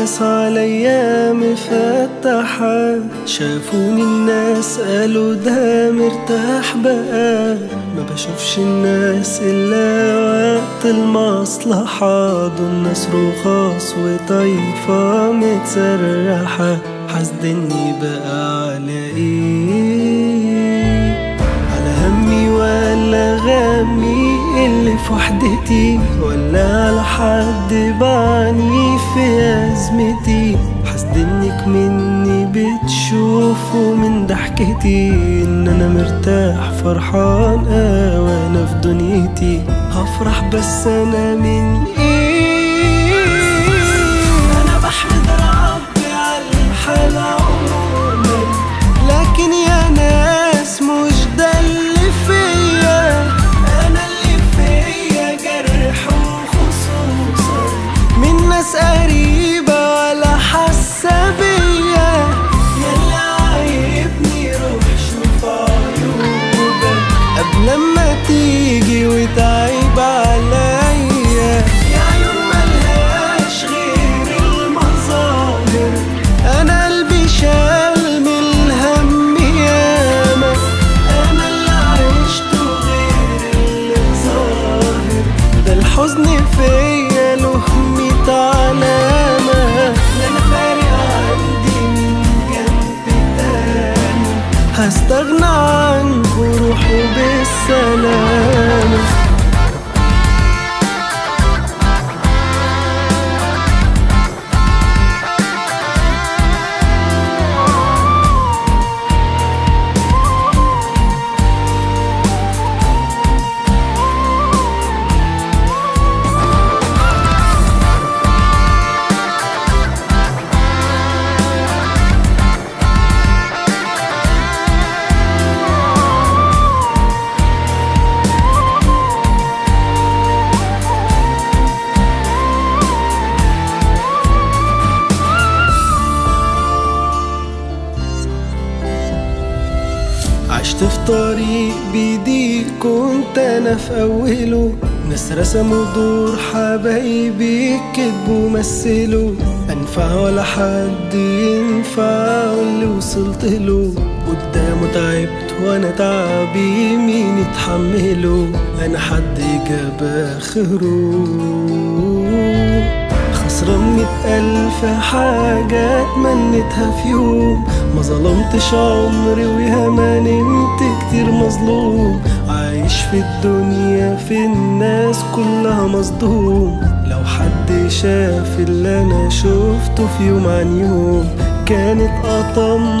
الناس عليا مفتحة شافوني الناس قالوا ده مرتاح بقى. ما بشوفش الناس إلا وقت المصلحة. دول ناس رخاص وطايفة متسرحة. حاسدني بقى على إيه؟ في وحدتي ولا على حد بعني في أزمتي حاسدنك مني بتشوفوا من ضحكتي. إن أنا مرتاح فرحان آه وأنا في دنيتي. هفرح بس أنا من إيه ده الحزن فيا له عشت في طريق بيدي كنت أنا في أوله. ناس رسموا دور حبايبي كدبوا مثلوا أنفع ولا حد ينفع اللي وصلت له. قدامه تعبت وأنا تعبي مين يتحمله؟ أنا حد جاب اخره خسران مئة ألف حاجة اتمنيتها في يوم. ما ظلمتش عمري وياما نمت كتير مظلوم. عايش في الدنيا في الناس كلها مصدوم. لو حد شاف اللي أنا شفته في يوم عن يوم كانت قطم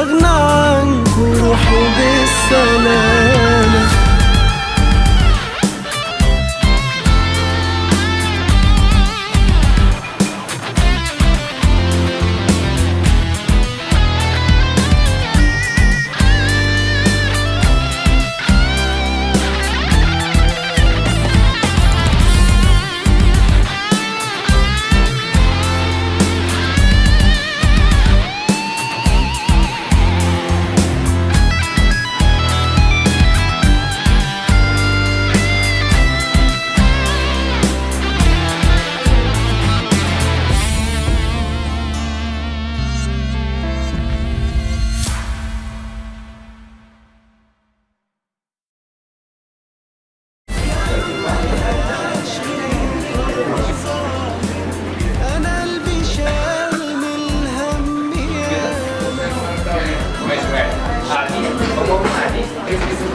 واغنى عنك روحي بالسلام.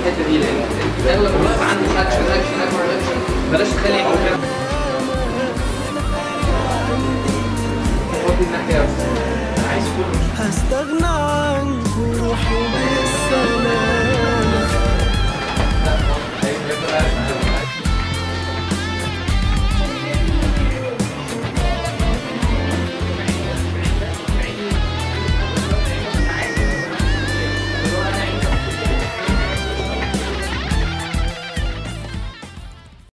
الحتة دي لأن أغلب الوقت عندي action action action بلاش تخلي